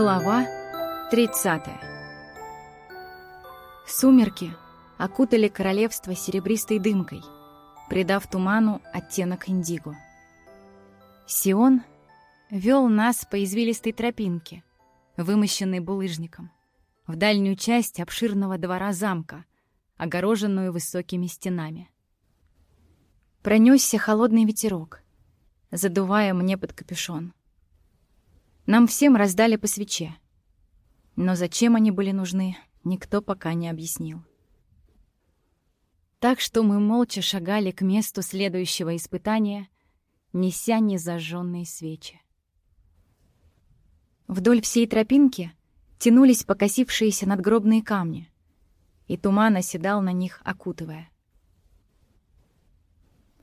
Глава 30 Сумерки окутали королевство серебристой дымкой, придав туману оттенок индиго. Сион вел нас по извилистой тропинке, вымощенной булыжником, в дальнюю часть обширного двора замка, огороженную высокими стенами. Пронесся холодный ветерок, задувая мне под капюшон — нам всем раздали по свече. Но зачем они были нужны, никто пока не объяснил. Так что мы молча шагали к месту следующего испытания, неся незажженные свечи. Вдоль всей тропинки тянулись покосившиеся надгробные камни, и туман оседал на них, окутывая.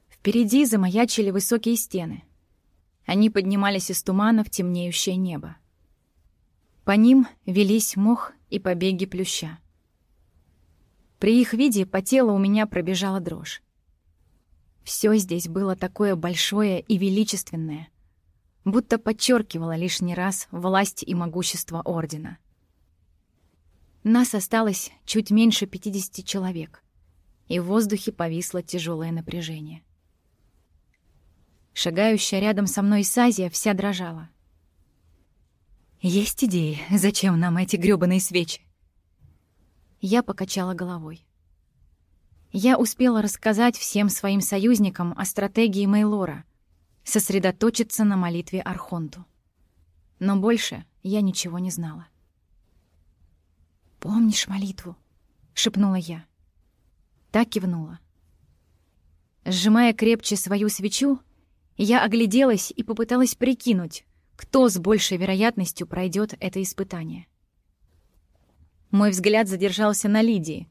Впереди замаячили высокие стены. Они поднимались из тумана в темнеющее небо. По ним велись мох и побеги плюща. При их виде по телу у меня пробежала дрожь. Все здесь было такое большое и величественное, будто подчеркивало лишний раз власть и могущество Ордена. Нас осталось чуть меньше 50 человек, и в воздухе повисло тяжелое напряжение. Шагающая рядом со мной Сазия вся дрожала. «Есть идеи, зачем нам эти грёбаные свечи?» Я покачала головой. Я успела рассказать всем своим союзникам о стратегии Мейлора, сосредоточиться на молитве Архонту. Но больше я ничего не знала. «Помнишь молитву?» — шепнула я. Так кивнула. Сжимая крепче свою свечу, я огляделась и попыталась прикинуть, кто с большей вероятностью пройдет это испытание. Мой взгляд задержался на Лидии,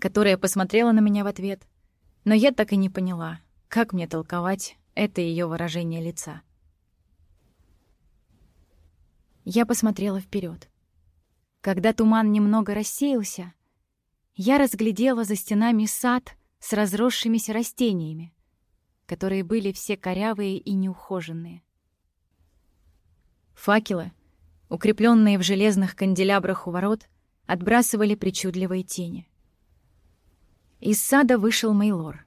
которая посмотрела на меня в ответ, но я так и не поняла, как мне толковать это ее выражение лица. Я посмотрела вперед. Когда туман немного рассеялся, я разглядела за стенами сад с разросшимися растениями, которые были все корявые и неухоженные. Факелы, укрепленные в железных канделябрах у ворот, отбрасывали причудливые тени. Из сада вышел Мейлор.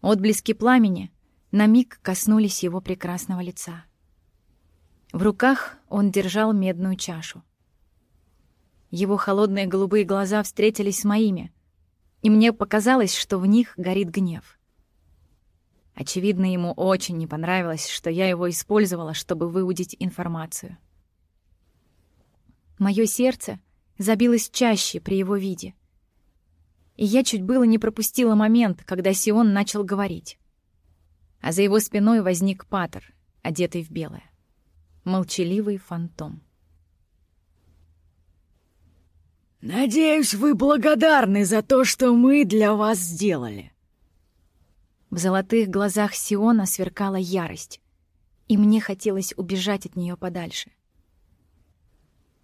Отблески пламени на миг коснулись его прекрасного лица. В руках он держал медную чашу. Его холодные голубые глаза встретились с моими, и мне показалось, что в них горит гнев. Очевидно, ему очень не понравилось, что я его использовала, чтобы выудить информацию. Моё сердце забилось чаще при его виде. И я чуть было не пропустила момент, когда Сион начал говорить. А за его спиной возник Патер, одетый в белое. Молчаливый фантом. «Надеюсь, вы благодарны за то, что мы для вас сделали», в золотых глазах Сиона сверкала ярость, и мне хотелось убежать от нее подальше.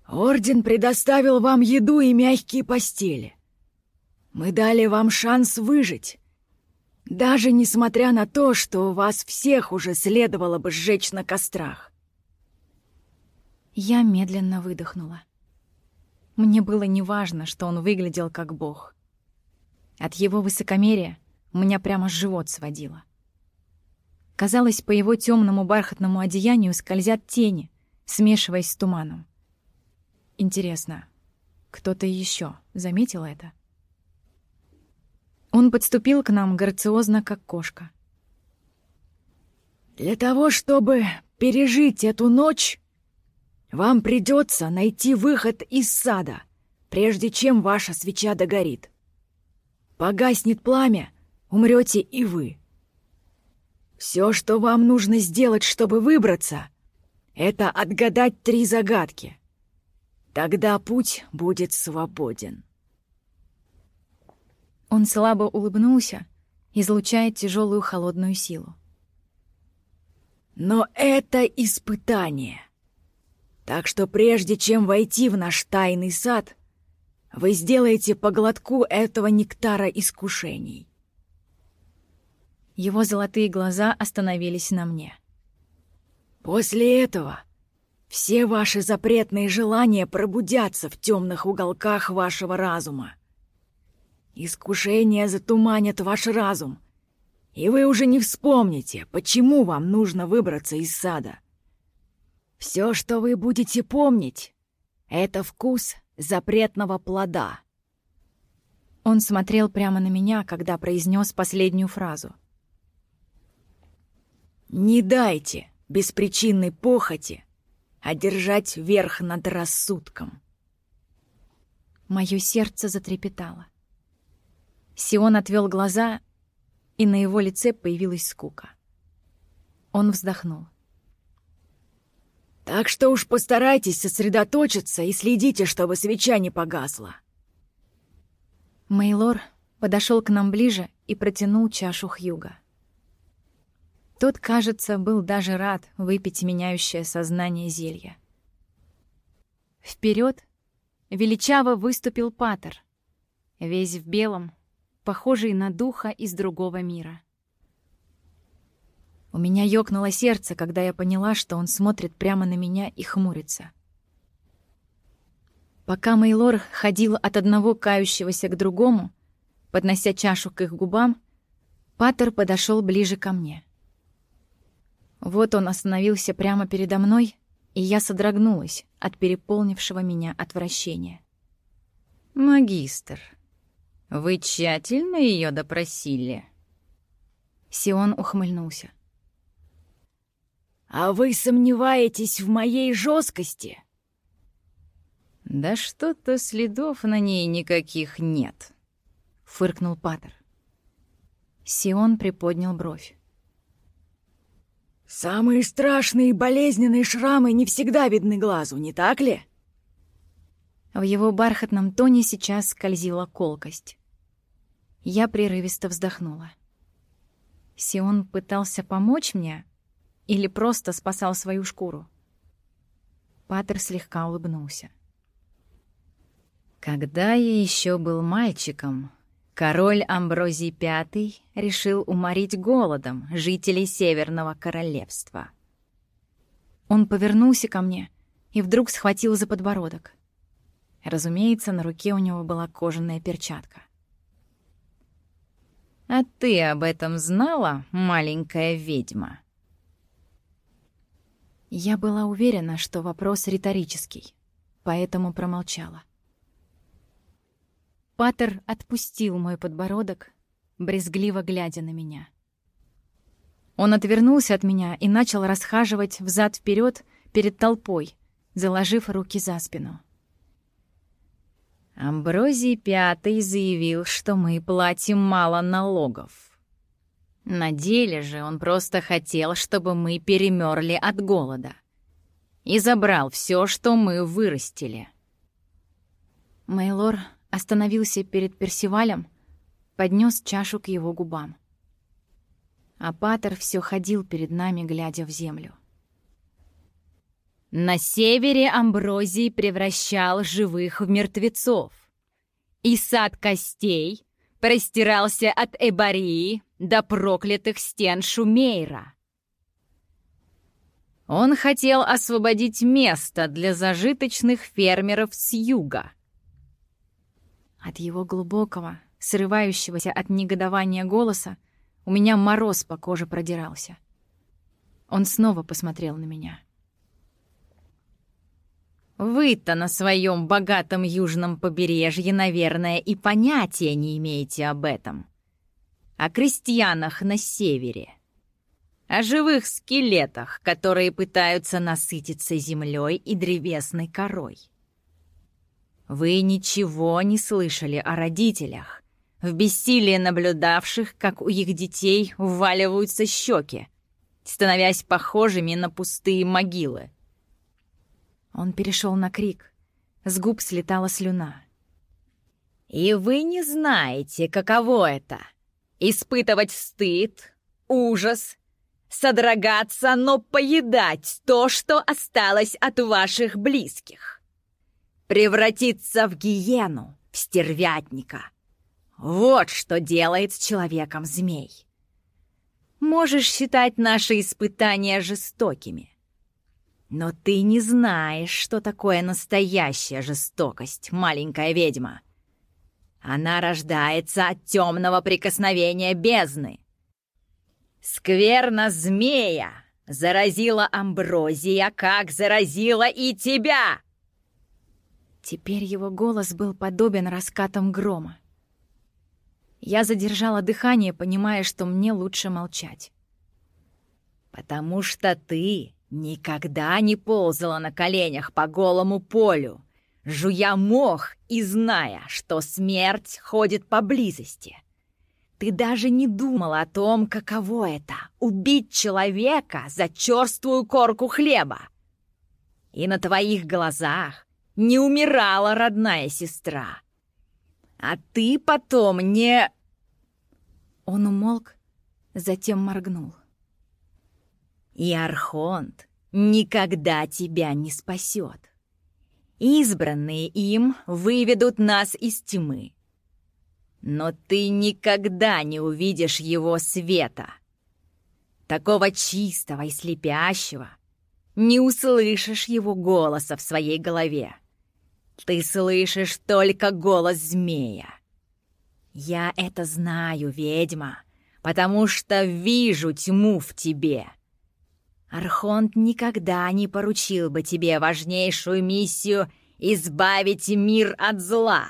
«Орден предоставил вам еду и мягкие постели. Мы дали вам шанс выжить, даже несмотря на то, что вас всех уже следовало бы сжечь на кострах». Я медленно выдохнула. Мне было неважно, что он выглядел как бог. От его высокомерия меня прямо живот сводило. Казалось, по его темному бархатному одеянию скользят тени, смешиваясь с туманом. Интересно, кто-то еще заметил это? Он подступил к нам грациозно, как кошка. «Для того, чтобы пережить эту ночь, вам придется найти выход из сада, прежде чем ваша свеча догорит. Погаснет пламя, умрете и вы. Все, что вам нужно сделать, чтобы выбраться, это отгадать три загадки. Тогда путь будет свободен. Он слабо улыбнулся, излучая тяжелую холодную силу. Но это испытание. Так что прежде чем войти в наш тайный сад, вы сделаете по глотку этого нектара искушений. Его золотые глаза остановились на мне. «После этого Все ваши запретные желания пробудятся в темных уголках вашего разума. Искушения затуманят ваш разум, и вы уже не вспомните, почему вам нужно выбраться из сада. Все, что вы будете помнить, — это вкус запретного плода. Он смотрел прямо на меня, когда произнес последнюю фразу. «Не дайте беспричинной похоти одержать верх над рассудком». Мое сердце затрепетало. Сион отвел глаза, и на его лице появилась скука. Он вздохнул. «Так что уж постарайтесь сосредоточиться и следите, чтобы свеча не погасла». Мейлор подошел к нам ближе и протянул чашу Хьюга. Тот, кажется, был даже рад выпить меняющее сознание зелья. Вперед величаво выступил Патер, весь в белом, похожий на духа из другого мира. У меня ёкнуло сердце, когда я поняла, что он смотрит прямо на меня и хмурится. Пока Мейлор ходил от одного кающегося к другому, поднося чашу к их губам, Паттер подошел ближе ко мне. Вот он остановился прямо передо мной, и я содрогнулась от переполнившего меня отвращения. «Магистр, вы тщательно ее допросили?» Сион ухмыльнулся. «А вы сомневаетесь в моей жесткости?» «Да что-то следов на ней никаких нет», — фыркнул Паттер. Сион приподнял бровь. «Самые страшные и болезненные шрамы не всегда видны глазу, не так ли?» В его бархатном тоне сейчас скользила колкость. Я прерывисто вздохнула. Сион пытался помочь мне или просто спасал свою шкуру? Паттер слегка улыбнулся. Когда я еще был мальчиком, король Амброзий V решил уморить голодом жителей Северного Королевства. Он повернулся ко мне и вдруг схватил за подбородок. Разумеется, на руке у него была кожаная перчатка. «А ты об этом знала, маленькая ведьма?» Я была уверена, что вопрос риторический, поэтому промолчала. Паттер отпустил мой подбородок, брезгливо глядя на меня. Он отвернулся от меня и начал расхаживать взад вперед перед толпой, заложив руки за спину. Амброзий Пятый заявил, что мы платим мало налогов. На деле же он просто хотел, чтобы мы перемерли от голода. И забрал все, что мы вырастили. Мейлор остановился перед Персивалем, поднес чашу к его губам. А Патер все ходил перед нами, глядя в землю. На севере Амброзий превращал живых в мертвецов. И сад костей простирался от Эбарии до проклятых стен Шумейра. Он хотел освободить место для зажиточных фермеров с юга — от его глубокого, срывающегося от негодования голоса у меня мороз по коже продирался. Он снова посмотрел на меня. «Вы-то на своем богатом южном побережье, наверное, и понятия не имеете об этом. О крестьянах на севере. О живых скелетах, которые пытаются насытиться землей и древесной корой. Вы ничего не слышали о родителях, в бессилии наблюдавших, как у их детей вваливаются щеки, становясь похожими на пустые могилы. Он перешел на крик. С губ слетала слюна. «И вы не знаете, каково это — испытывать стыд, ужас, содрогаться, но поедать то, что осталось от ваших близких превратиться в гиену, в стервятника. Вот что делает с человеком змей. Можешь считать наши испытания жестокими. Но ты не знаешь, что такое настоящая жестокость, маленькая ведьма. Она рождается от темного прикосновения бездны. Скверно змея заразила Амброзия, как заразила и тебя. Теперь его голос был подобен раскатам грома. Я задержала дыхание, понимая, что мне лучше молчать. «Потому что ты никогда не ползала на коленях по голому полю, жуя мох и зная, что смерть ходит поблизости. Ты даже не думала о том, каково это — убить человека за черствую корку хлеба. И на твоих глазах не умирала родная сестра. А ты потом не...» Он умолк, затем моргнул. «И Архонт никогда тебя не спасет. Избранные им выведут нас из тьмы. Но ты никогда не увидишь его света. Такого чистого и слепящего. Не услышишь его голоса в своей голове. Ты слышишь только голос змея. Я это знаю, ведьма, потому что вижу тьму в тебе. Архонт никогда не поручил бы тебе важнейшую миссию избавить мир от зла.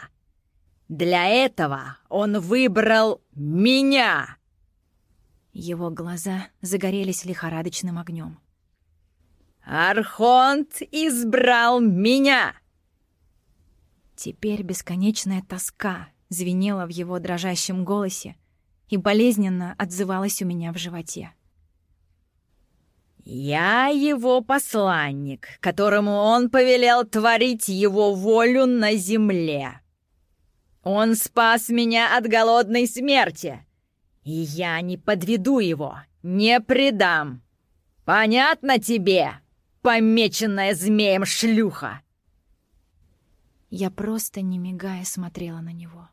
Для этого он выбрал меня!» Его глаза загорелись лихорадочным огнем. «Архонт избрал меня!» Теперь бесконечная тоска звенела в его дрожащем голосе и болезненно отзывалась у меня в животе. «Я его посланник, которому он повелел творить его волю на земле. Он спас меня от голодной смерти, и я не подведу его, не предам. Понятно тебе, помеченная змеем шлюха?» Я просто, не мигая, смотрела на него.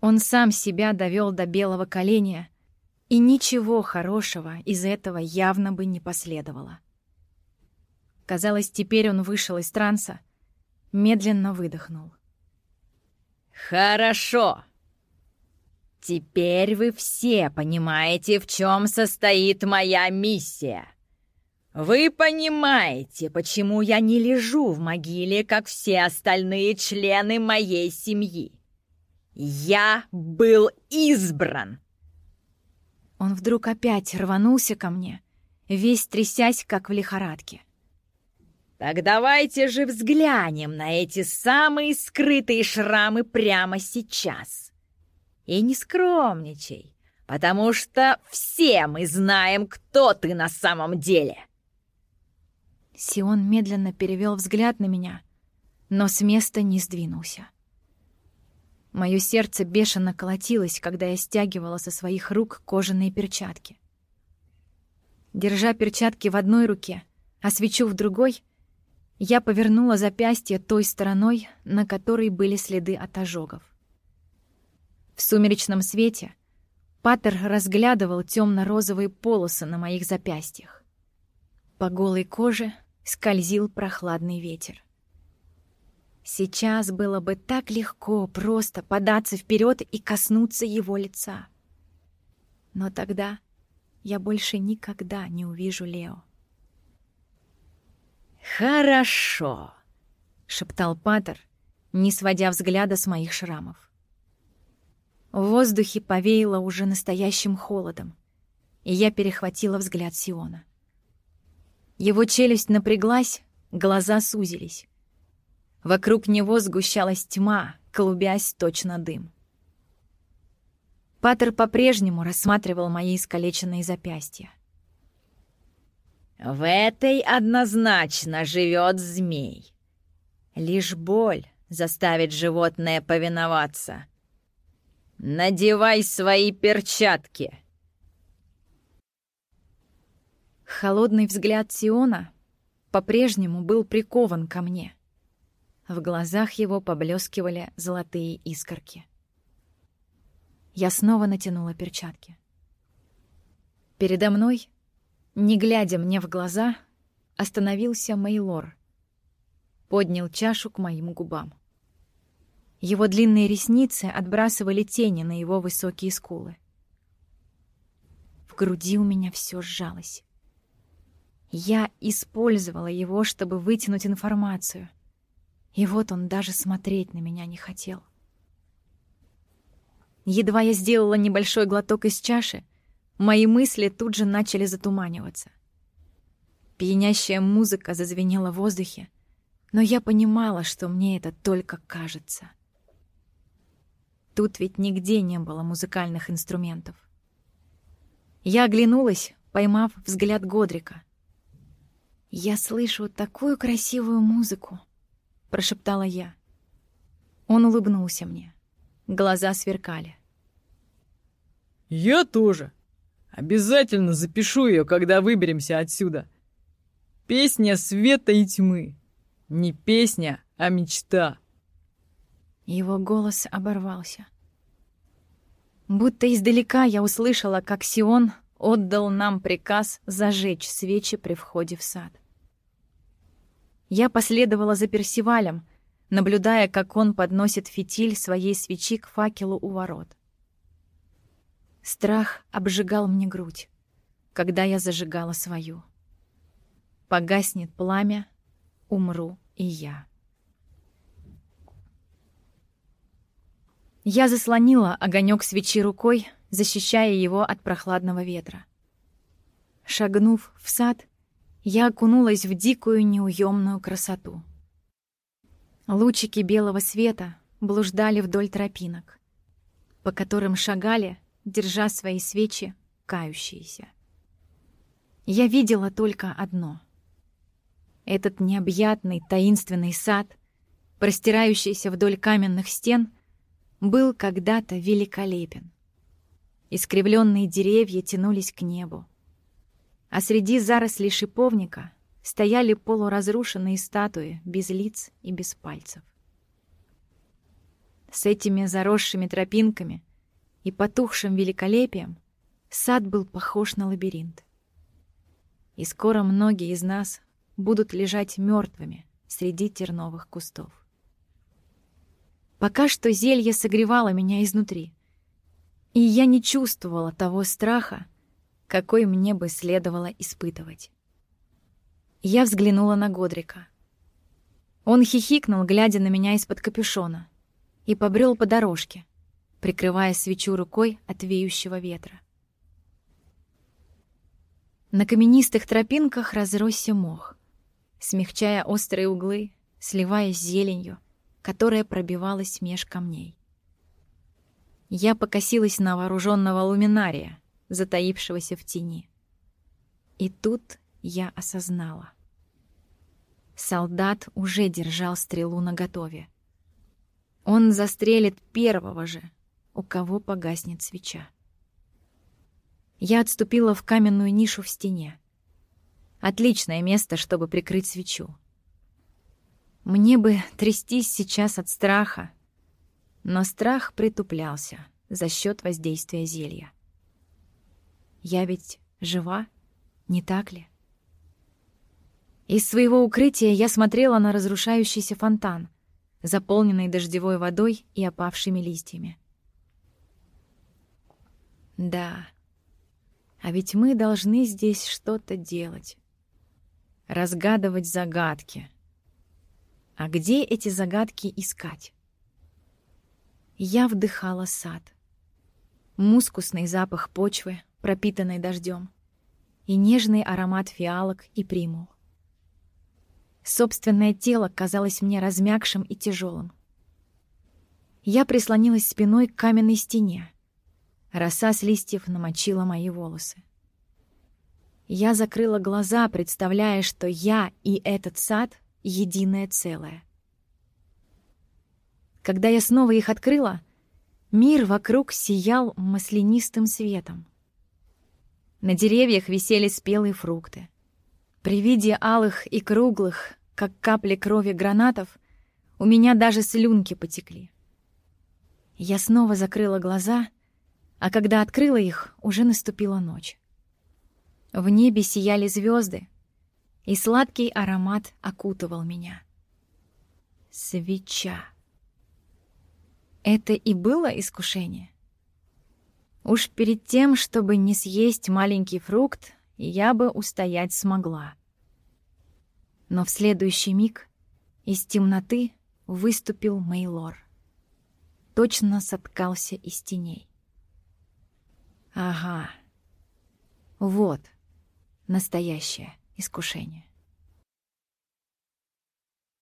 Он сам себя довел до белого коленя, и ничего хорошего из этого явно бы не последовало. Казалось, теперь он вышел из транса, медленно выдохнул. «Хорошо. Теперь вы все понимаете, в чем состоит моя миссия. Вы понимаете, почему я не лежу в могиле, как все остальные члены моей семьи. Я был избран!» Он вдруг опять рванулся ко мне, весь трясясь, как в лихорадке. «Так давайте же взглянем на эти самые скрытые шрамы прямо сейчас. И не скромничай, потому что все мы знаем, кто ты на самом деле». Сион медленно перевел взгляд на меня, но с места не сдвинулся. Мое сердце бешено колотилось, когда я стягивала со своих рук кожаные перчатки. Держа перчатки в одной руке, а свечу в другой, я повернула запястье той стороной, на которой были следы от ожогов. В сумеречном свете Паттер разглядывал темно-розовые полосы на моих запястьях. По голой коже скользил прохладный ветер. Сейчас было бы так легко просто податься вперед и коснуться его лица. Но тогда я больше никогда не увижу Лео. «Хорошо», — шептал Патер, не сводя взгляда с моих шрамов. В воздухе повеяло уже настоящим холодом, и я перехватила взгляд Сиона. Его челюсть напряглась, глаза сузились. Вокруг него сгущалась тьма, клубясь точно дым. Патер по-прежнему рассматривал мои искалеченные запястья. «В этой однозначно живет змей. Лишь боль заставит животное повиноваться. Надевай свои перчатки!» Холодный взгляд Сиона по-прежнему был прикован ко мне — в глазах его поблескивали золотые искорки. Я снова натянула перчатки. Передо мной, не глядя мне в глаза, остановился Мейлор. Поднял чашу к моим губам. Его длинные ресницы отбрасывали тени на его высокие скулы. В груди у меня все сжалось. Я использовала его, чтобы вытянуть информацию. И вот он даже смотреть на меня не хотел. Едва я сделала небольшой глоток из чаши, мои мысли тут же начали затуманиваться. Пьянящая музыка зазвенела в воздухе, но я понимала, что мне это только кажется. Тут ведь нигде не было музыкальных инструментов. Я оглянулась, поймав взгляд Годрика. «Я слышу такую красивую музыку», — прошептала я. Он улыбнулся мне. Глаза сверкали. «Я тоже. Обязательно запишу ее, когда выберемся отсюда. Песня света и тьмы. Не песня, а мечта». Его голос оборвался. Будто издалека я услышала, как Сион отдал нам приказ зажечь свечи при входе в сад. Я последовала за Персивалем, наблюдая, как он подносит фитиль своей свечи к факелу у ворот. Страх обжигал мне грудь, когда я зажигала свою. Погаснет пламя, умру и я. Я заслонила огонек свечи рукой, защищая его от прохладного ветра. Шагнув в сад, я окунулась в дикую неуемную красоту. Лучики белого света блуждали вдоль тропинок, по которым шагали, держа свои свечи, кающиеся. Я видела только одно. Этот необъятный таинственный сад, простирающийся вдоль каменных стен, был когда-то великолепен. Искривленные деревья тянулись к небу а среди зарослей шиповника стояли полуразрушенные статуи без лиц и без пальцев. С этими заросшими тропинками и потухшим великолепием сад был похож на лабиринт. И скоро многие из нас будут лежать мертвыми среди терновых кустов. Пока что зелье согревало меня изнутри, и я не чувствовала того страха, какой мне бы следовало испытывать. Я взглянула на Годрика. Он хихикнул, глядя на меня из-под капюшона, и побрел по дорожке, прикрывая свечу рукой от веющего ветра. На каменистых тропинках разросся мох, смягчая острые углы, сливаясь с зеленью, которая пробивалась меж камней. Я покосилась на вооруженного луминария, затаившегося в тени. И тут я осознала. Солдат уже держал стрелу наготове. Он застрелит первого же, у кого погаснет свеча. Я отступила в каменную нишу в стене. Отличное место, чтобы прикрыть свечу. Мне бы трястись сейчас от страха, но страх притуплялся за счет воздействия зелья. Я ведь жива, не так ли? Из своего укрытия я смотрела на разрушающийся фонтан, заполненный дождевой водой и опавшими листьями. Да, а ведь мы должны здесь что-то делать. Разгадывать загадки. А где эти загадки искать? Я вдыхала сад. Мускусный запах почвы, пропитанной дождем, и нежный аромат фиалок и примул. Собственное тело казалось мне размягшим и тяжелым. Я прислонилась спиной к каменной стене. Роса с листьев намочила мои волосы. Я закрыла глаза, представляя, что я и этот сад — единое целое. Когда я снова их открыла, мир вокруг сиял маслянистым светом. На деревьях висели спелые фрукты. При виде алых и круглых, как капли крови гранатов, у меня даже слюнки потекли. Я снова закрыла глаза, а когда открыла их, уже наступила ночь. В небе сияли звезды, и сладкий аромат окутывал меня. Свеча. Это и было искушение? Уж перед тем, чтобы не съесть маленький фрукт, я бы устоять смогла. Но в следующий миг из темноты выступил Мейлор. Точно соткался из теней. Ага. Вот настоящее искушение.